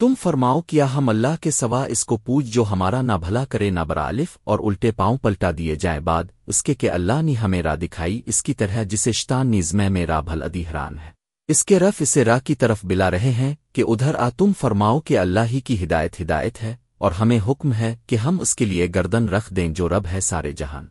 تم فرماؤ کیا ہم اللہ کے سوا اس کو پوج جو ہمارا نہ بھلا کرے نہ برالف اور الٹے پاؤں پلٹا دیے جائیں بعد اس کے کہ اللہ نے ہمیں راہ دکھائی اس کی طرح جسے شتان نیزمے میں راہ بھل ادی حران ہے۔ اس کے رف اسے راہ کی طرف بلا رہے ہیں کہ ادھر آ تم فرماؤ کہ اللہ ہی کی ہدایت ہدایت ہے اور ہمیں حکم ہے کہ ہم اس کے لیے گردن رکھ دیں جو رب ہے سارے جہان۔